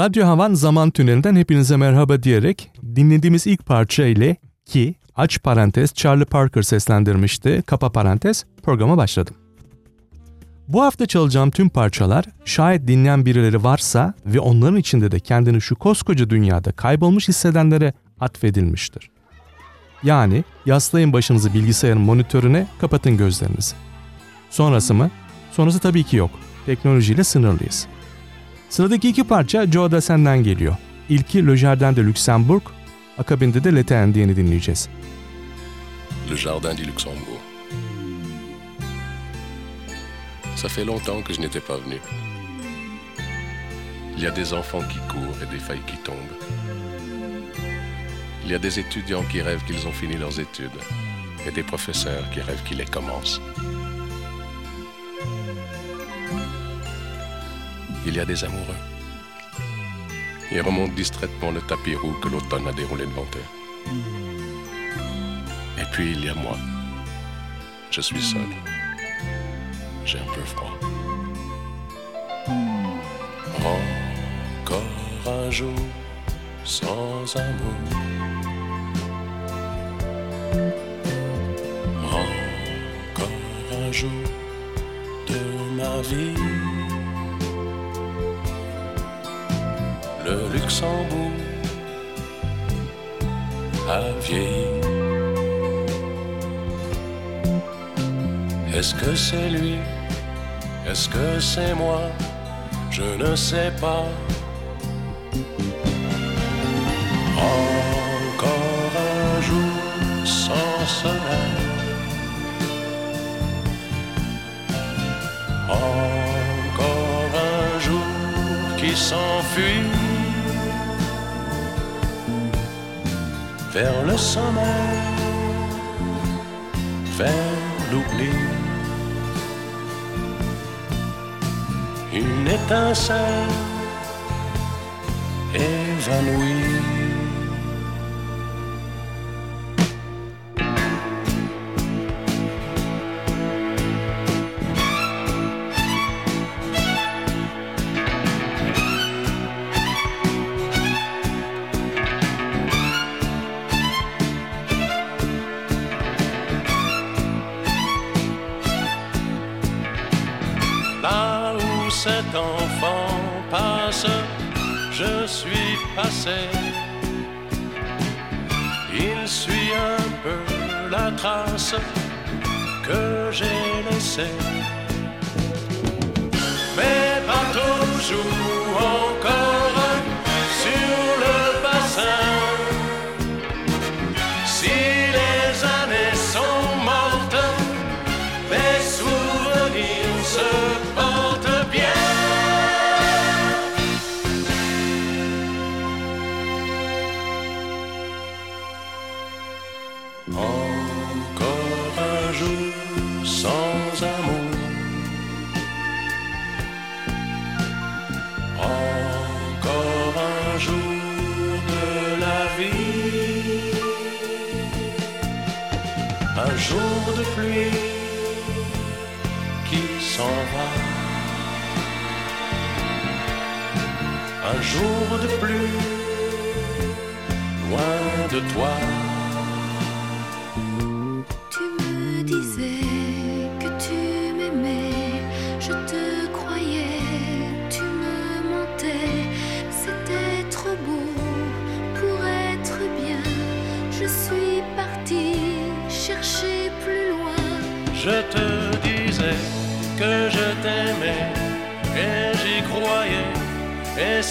Radyo Havan Zaman Tüneli'nden hepinize merhaba diyerek dinlediğimiz ilk parça ile ki aç parantez Charlie Parker seslendirmişti, kapa parantez programa başladım. Bu hafta çalacağım tüm parçalar şayet dinleyen birileri varsa ve onların içinde de kendini şu koskoca dünyada kaybolmuş hissedenlere atfedilmiştir. Yani yaslayın başınızı bilgisayarın monitörüne, kapatın gözlerinizi. Sonrası mı? Sonrası tabii ki yok. Teknolojiyle sınırlıyız. Le Jardin de Luxembourg, de. Le Jardin du Luxembourg. Ça fait longtemps que je n'étais pas venu. Il y a des enfants qui courent et des feuilles qui tombent. Il y a des étudiants qui rêvent qu'ils ont fini leurs études et des professeurs qui rêvent qu'ils les commencent. Il y a des amoureux. Ils remontent distraitement le tapis roux que l'automne a déroulé devant eux. Et puis il y a moi. Je suis seul. J'ai un peu froid. Encore un jour sans amour. Encore un jour de ma vie. Le Luxembourg a vieilli. Est-ce que c'est lui? Est-ce que c'est moi? Je ne sais pas. Encore un jour sans soleil. Encore un jour qui s'enfuit vers le sommeil, vers l'oubli. Une étincelle évanouie. Il suit un peu la trace que j'ai laissée. Mais pas toujours encore jour de pluie loin de toi.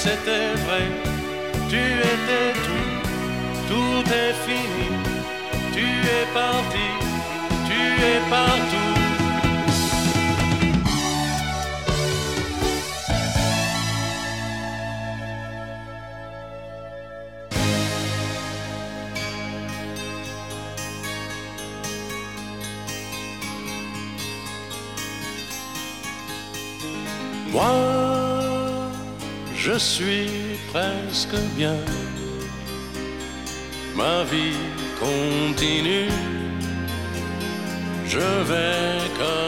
C'était vrai. Tu étais tout, tout est fini. Tu es parti, presque bien. Ma vie continue. Je vais comme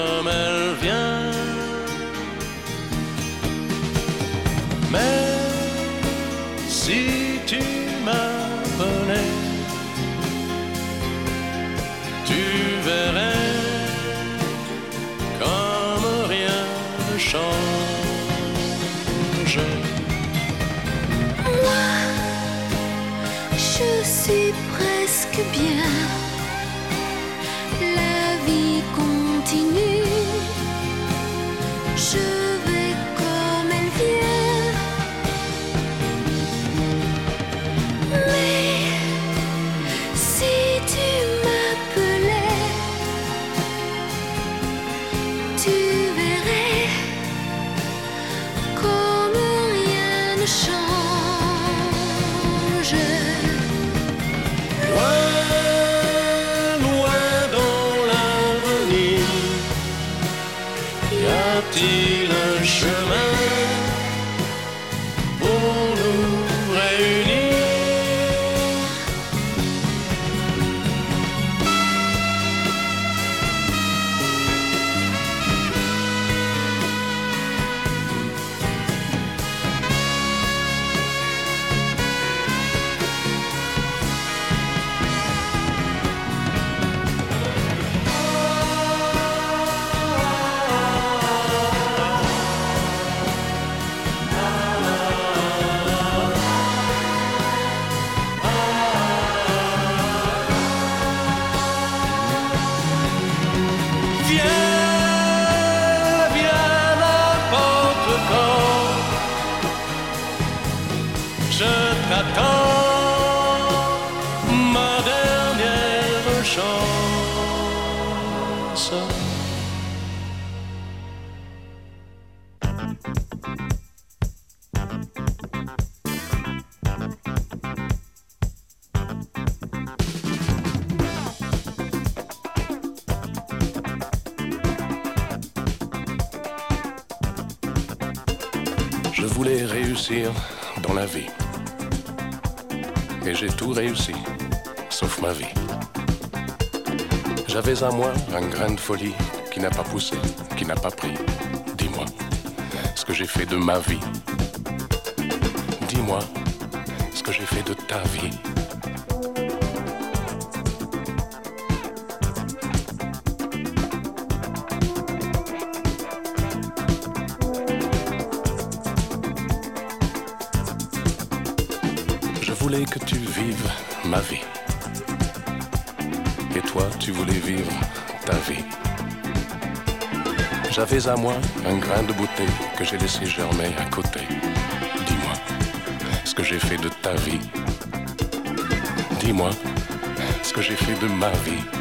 till à moi un grain de folie qui n'a pas poussé, qui n'a pas pris. Dis-moi ce que j'ai fait de ma vie. Dis-moi ce que j'ai fait de ta vie. Je voulais que tu vives ma vie. Toi, tu voulais vivre ta vie. J'avais à moi un grain de beauté que j'ai laissé germer à côté. Dis-moi ce que j'ai fait de ta vie. Dis-moi ce que j'ai fait de ma vie.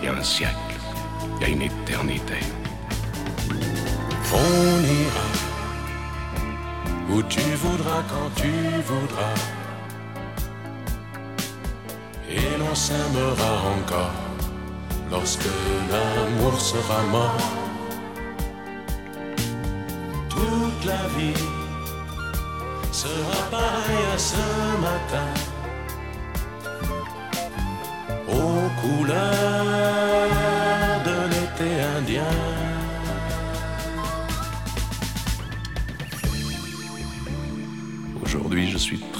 il y a un siècle, il y a une éternité. On ira où tu voudras quand tu voudras. Et l'on s'aimera encore lorsque l'amour sera mort. Toute la vie sera pareille à ce matin. Aux couleurs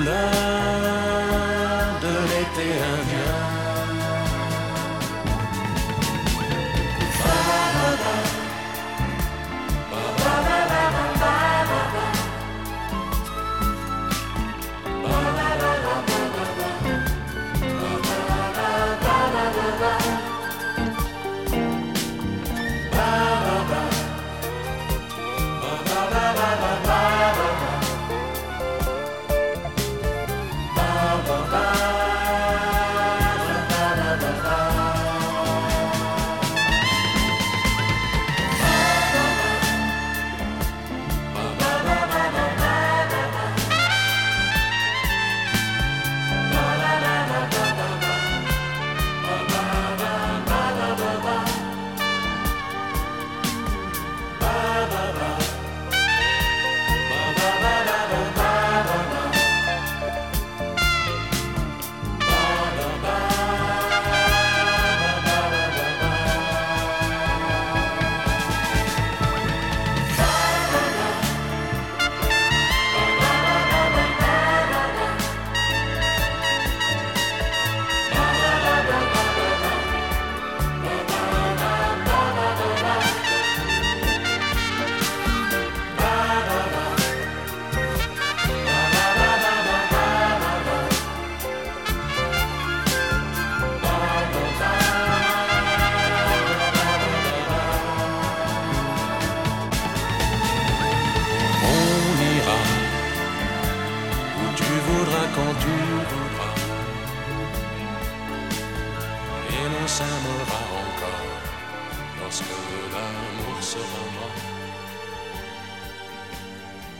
couleurs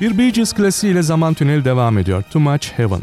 Bir Bee Gees klasiğiyle zaman tüneli devam ediyor. Too Much Heaven.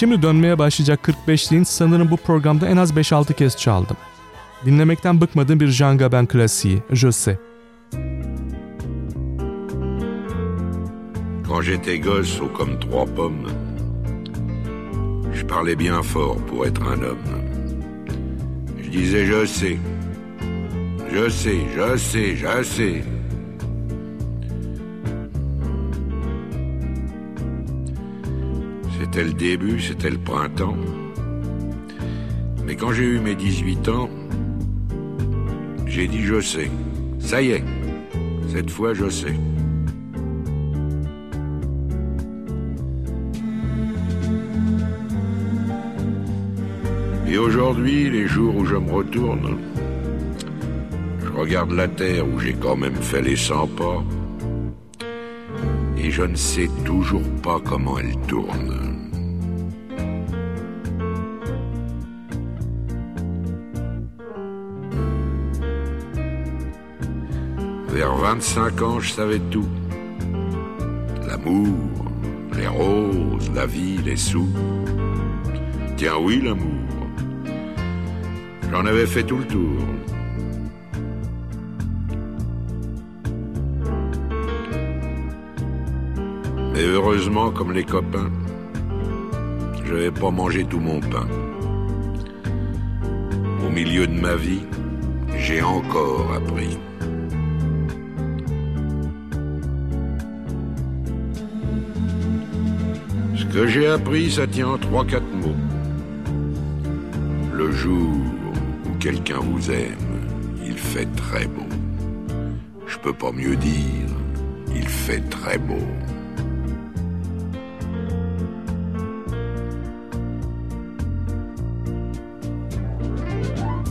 Şimdi dönmeye başlayacak 45'liğin sanırım bu programda en az 5-6 kez çaldım. Dinlemekten bıkmadığım bir Jean Gabin klasiği, Je. Quand j'étais gosse, haut comme trois pommes, je parlais bien fort pour être un homme. Je disais je sais, je sais, je sais, je sais. C'était le début, c'était le printemps. Mais quand j'ai eu mes 18 ans, j'ai dit je sais. Ça y est, cette fois je sais. Et aujourd'hui, les jours où je me retourne, je regarde la terre où j'ai quand même fait les 100 pas, et je ne sais toujours pas comment elle tourne. Vers 25 ans, je savais tout. L'amour, les roses, la vie, les sous. Tiens oui, l'amour. J'en avais fait tout le tour. Mais heureusement, comme les copains, je n'avais pas mangé tout mon pain. Au milieu de ma vie, j'ai encore appris. Que j'ai appris, ça tient en trois, quatre mots. Le jour où quelqu'un vous aime, il fait très beau. Je peux pas mieux dire, il fait très beau.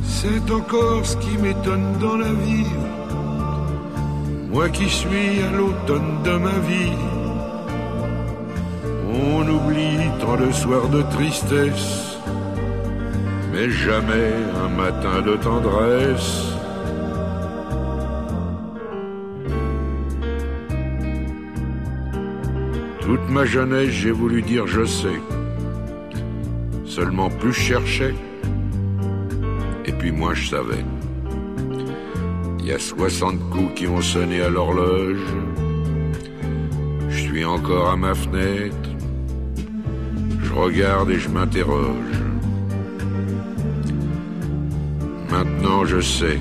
C'est encore ce qui m'étonne dans la vie. Moi qui suis à l'automne de ma vie. On oublie tant de soirs de tristesse, mais jamais un matin de tendresse. Toute ma jeunesse, j'ai voulu dire je sais. Seulement plus je cherchais, et puis moi je savais. Il y a 60 coups qui ont sonné à l'horloge. Je suis encore à ma fenêtre. Regarde et je m'interroge. Maintenant je sais.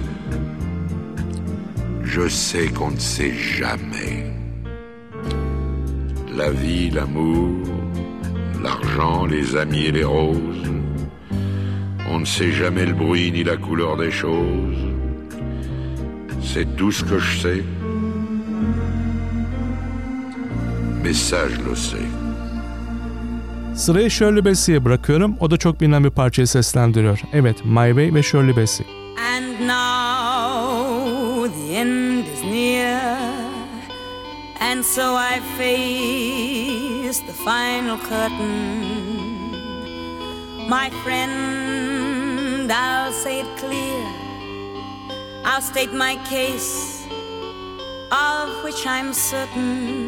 Je sais qu'on ne sait jamais. La vie, l'amour, l'argent, les amis et les roses. On ne sait jamais le bruit ni la couleur des choses. C'est tout ce que je sais. Mais ça, je le sais. Sırayı Shirley Bassey'e bırakıyorum. O da çok bilinen bir parçayı seslendiriyor. Evet, My Way ve Shirley Bassey. And now the end is near, and so I face the final curtain. My friend, I'll say it clear, I'll state my case, of which I'm certain.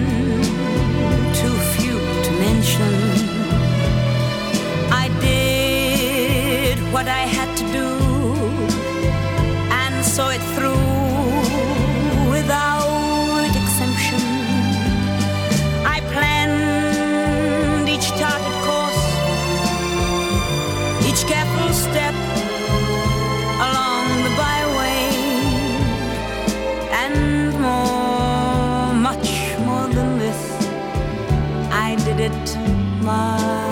my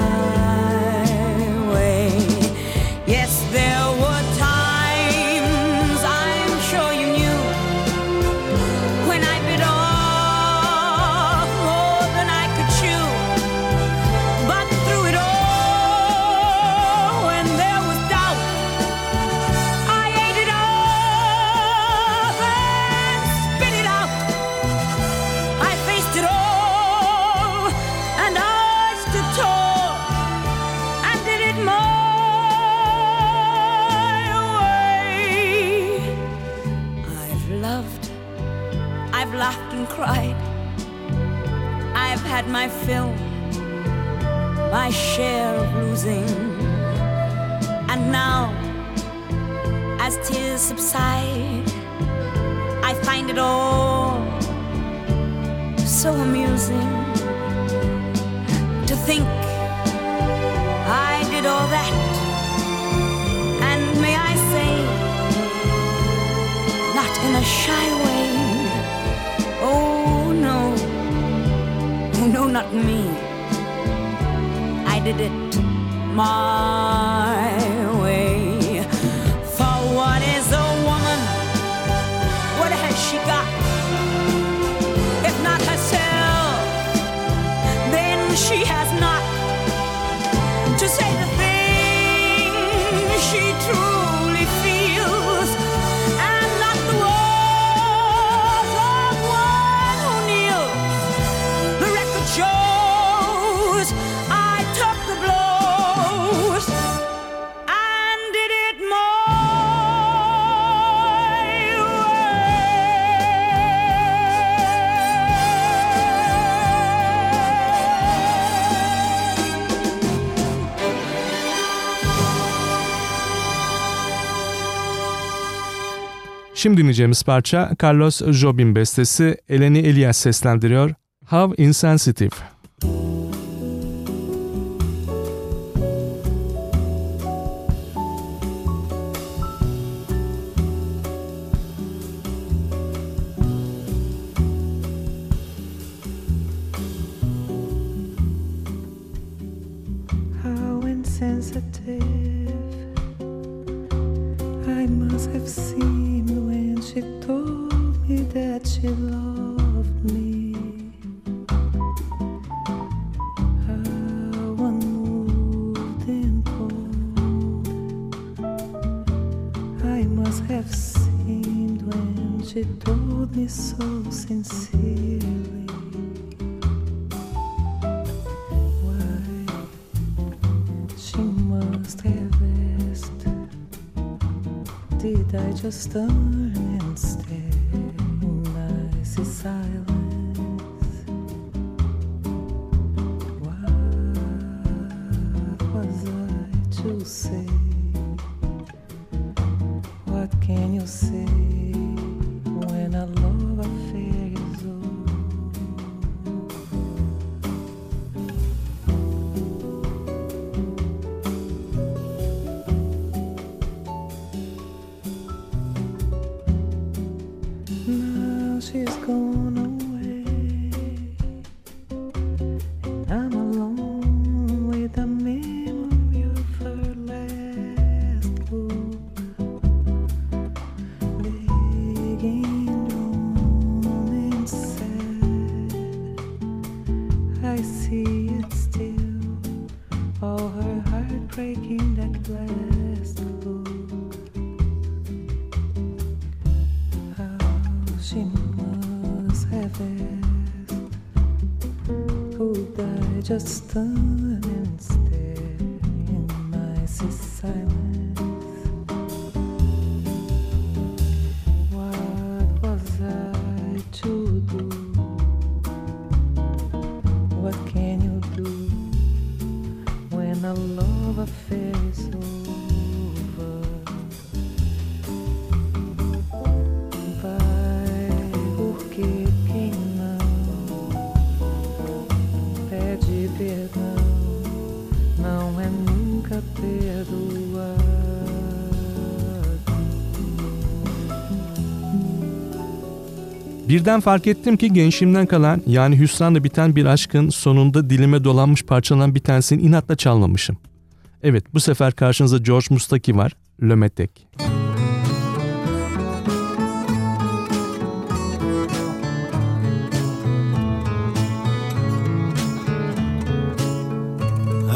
Şimdi dinleyeceğimiz parça Carlos Jobim bestesi Eleni Elias seslendiriyor. How Insensitive. How stars. The. Birden fark ettim ki gençliğimden kalan yani hüsranla biten bir aşkın sonunda dilime dolanmış parçalan bir tanesini inatla çalmamışım. Evet bu sefer karşınızda George Mustaki var, Lömetek.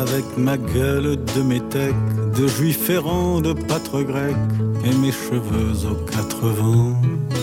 Avec ma gueule de métèque, de juif errant, de pâtre grec, et mes cheveux aux quatre vents.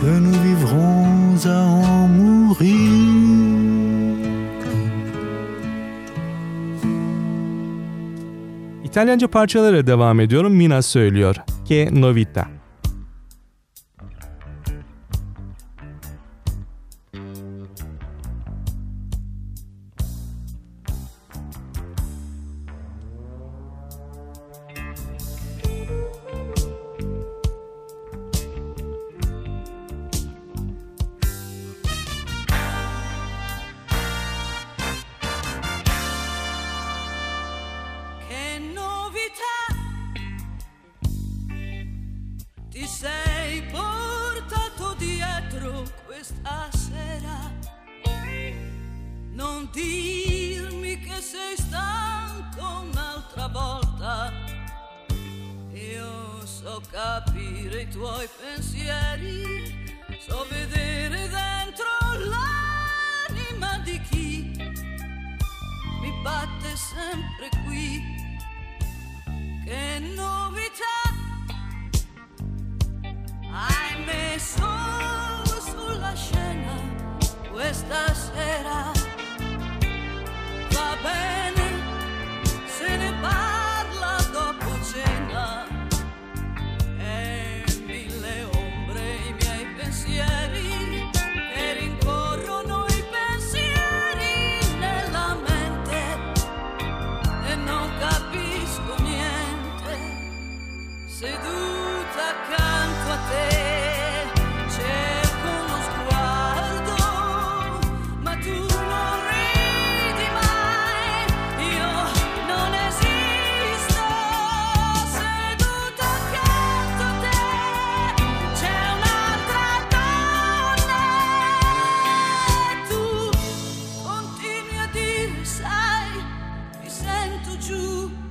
que nous vivrons à en mourir. İtalyanca parçalara devam ediyorum. Mina söylüyor. Che novità. sai, mi sento giù.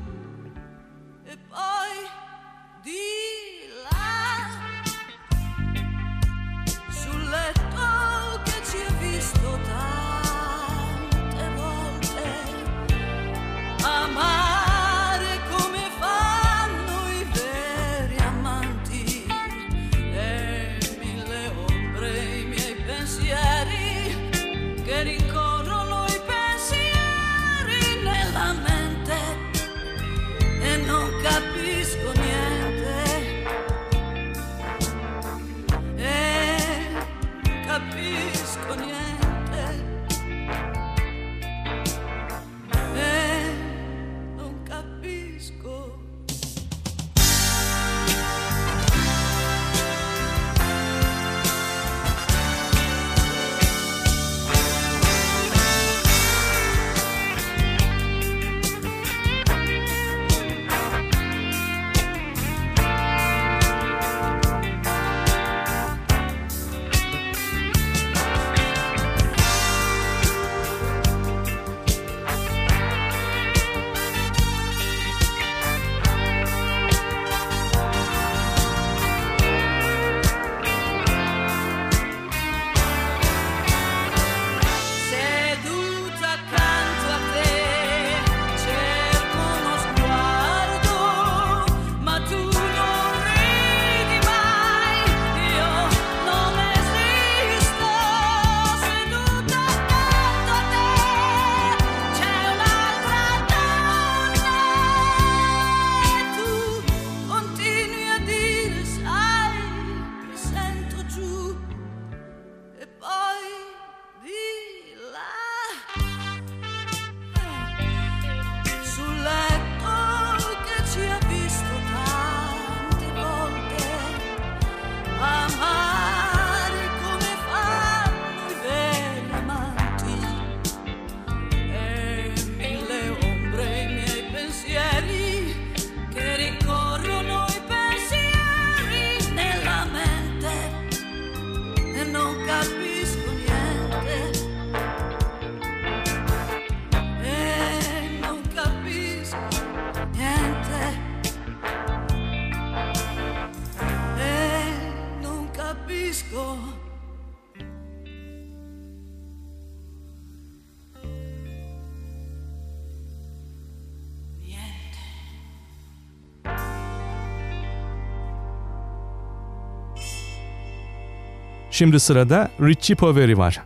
Şimdi sırada Richie Poveri var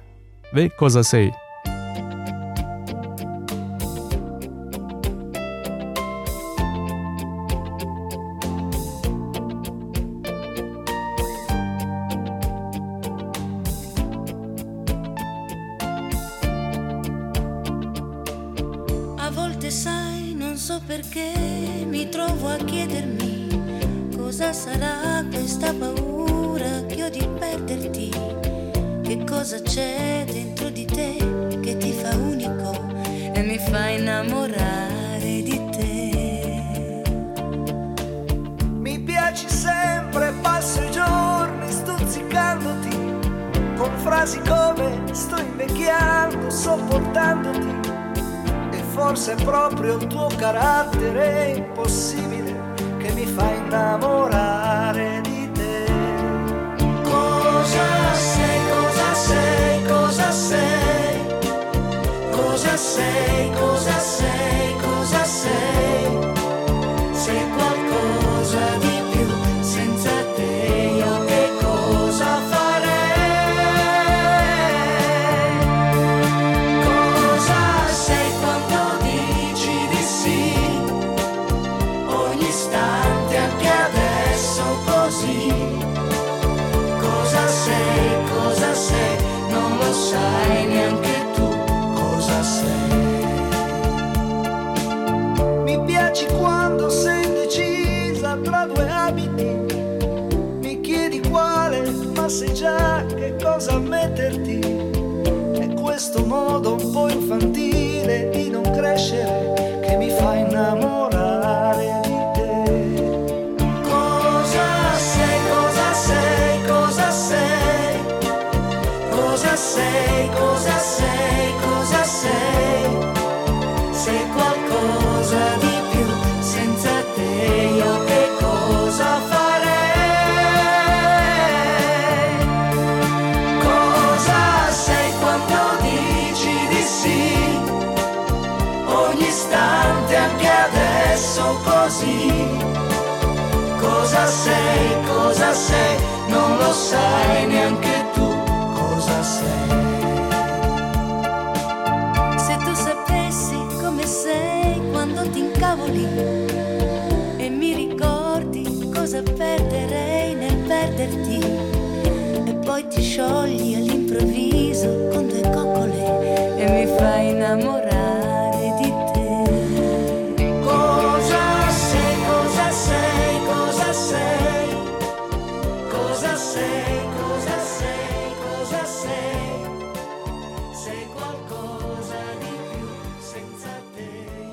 ve Kozasei. sopportandoti e forse è proprio il tuo carattere impossibile che mi fa innamorare di te. Cosa sei, cosa sei, cosa sei? Cosa sei, cosa sei, cosa sei? questo modo un po' infantile di non crescere che mi fa innamorare. cosa sei, cosa sei, non lo sai neanche tu.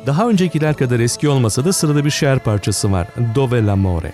Daha öncekiler kadar eski olmasa da sırada bir şiir parçası var. Dove l'amore.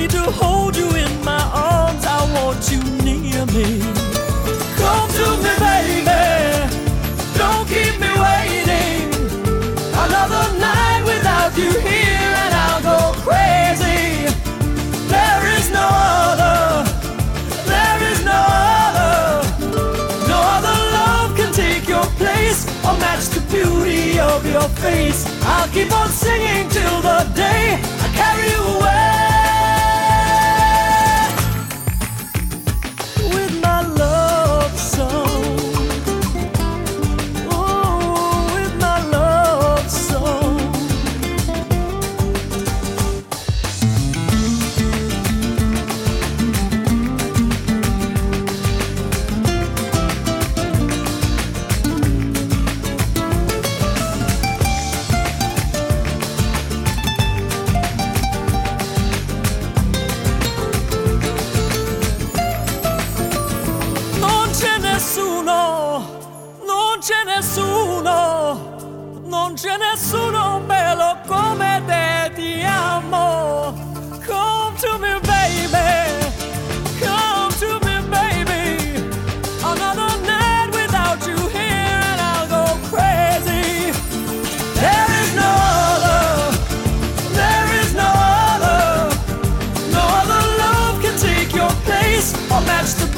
need to hold you in my arms. I want you near me. Come to me, baby. Don't keep me waiting. Another night without you here, and I'll go crazy. There is no other. There is no other. No other love can take your place or match the beauty of your face. I'll keep on singing till the day.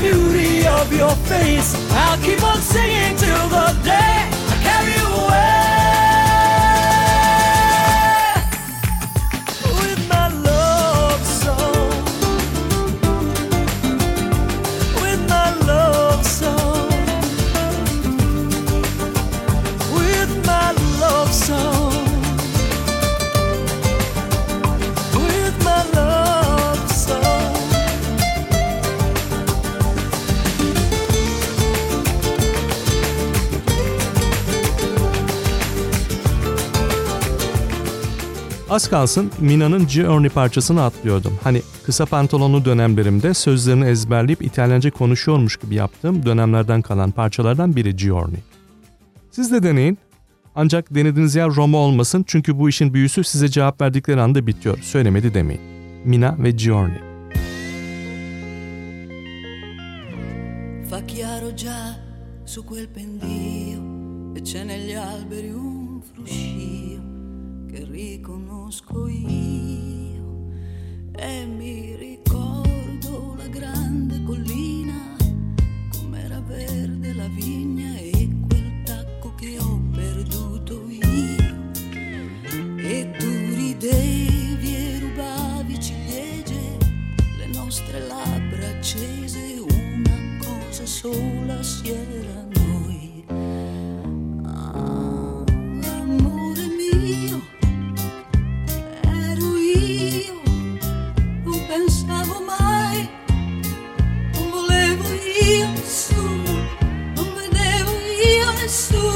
beauty of your face. I'll keep on singing till the day. Az kalsın Mina'nın Journey parçasını atlıyordum. Hani kısa pantolonlu dönemlerimde sözlerini ezberleyip İtalyanca konuşuyormuş gibi yaptığım dönemlerden kalan parçalardan biri Journey. Siz de deneyin. Ancak denediğiniz yer Roma olmasın çünkü bu işin büyüsü size cevap verdikleri anda bitiyor. Söylemedi demeyin. Mina ve Giorni. Fa chiaro già su quel pendio e c'è negli alberi un fruscio che ricorda conosco io e mi ricordo la grande collina, com'era verde la vigna e quel tacco che ho perduto io. E tu ridevi e rubavi ciliegie, le nostre labbra accese, una cosa sola si erano soon.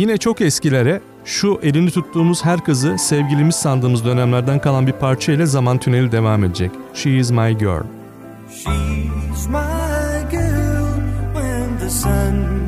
Yine çok eskilere şu elini tuttuğumuz her kızı sevgilimiz sandığımız dönemlerden kalan bir parça ile zaman tüneli devam edecek. She is my girl. She's my girl when the sun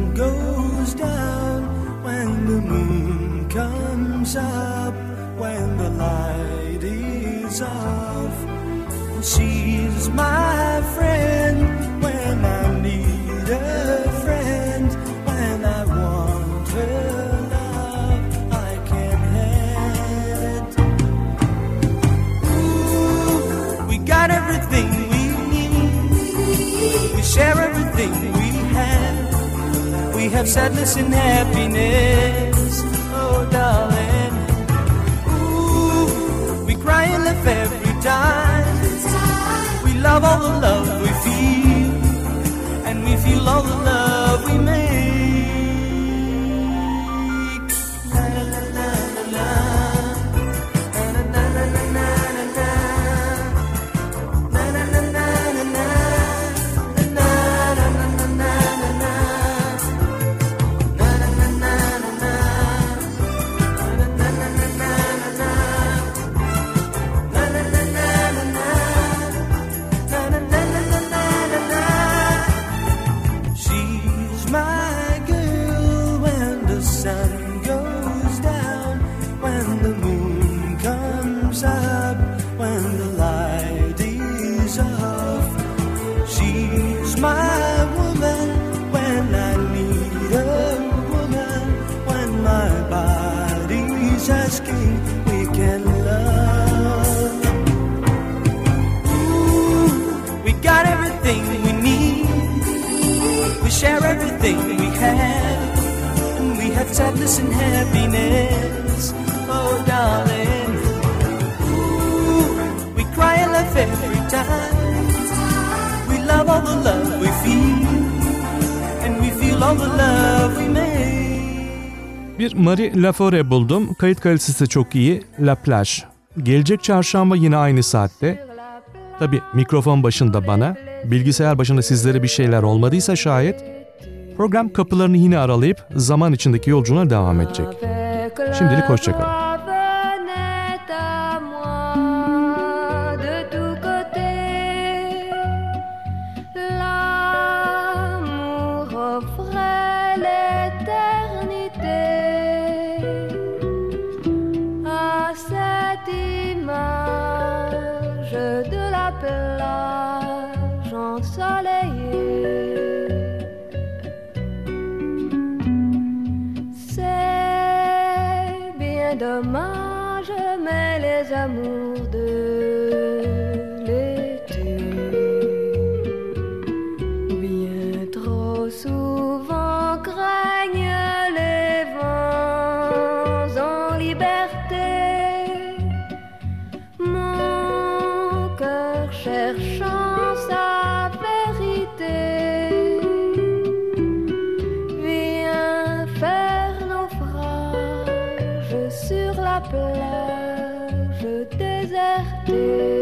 share everything we have. We have sadness and happiness. Oh, darling. Ooh, we cry and laugh every time. We love all the love we feel. And we feel all the love we make. Everything we have. We have sadness and happiness. Oh, darling. Ooh, we cry and laugh every time. We love all the love we feel. And we feel all the love we make. Bir Marie Laforêt buldum. Kayıt kalitesi çok iyi. La Plage. Gelecek çarşamba yine aynı saatte. Tabi mikrofon başında bana, bilgisayar başında sizlere bir şeyler olmadıysa şayet, program kapılarını yine aralayıp zaman içindeki yolculuğuna devam edecek. Şimdilik hoşçakalın. do.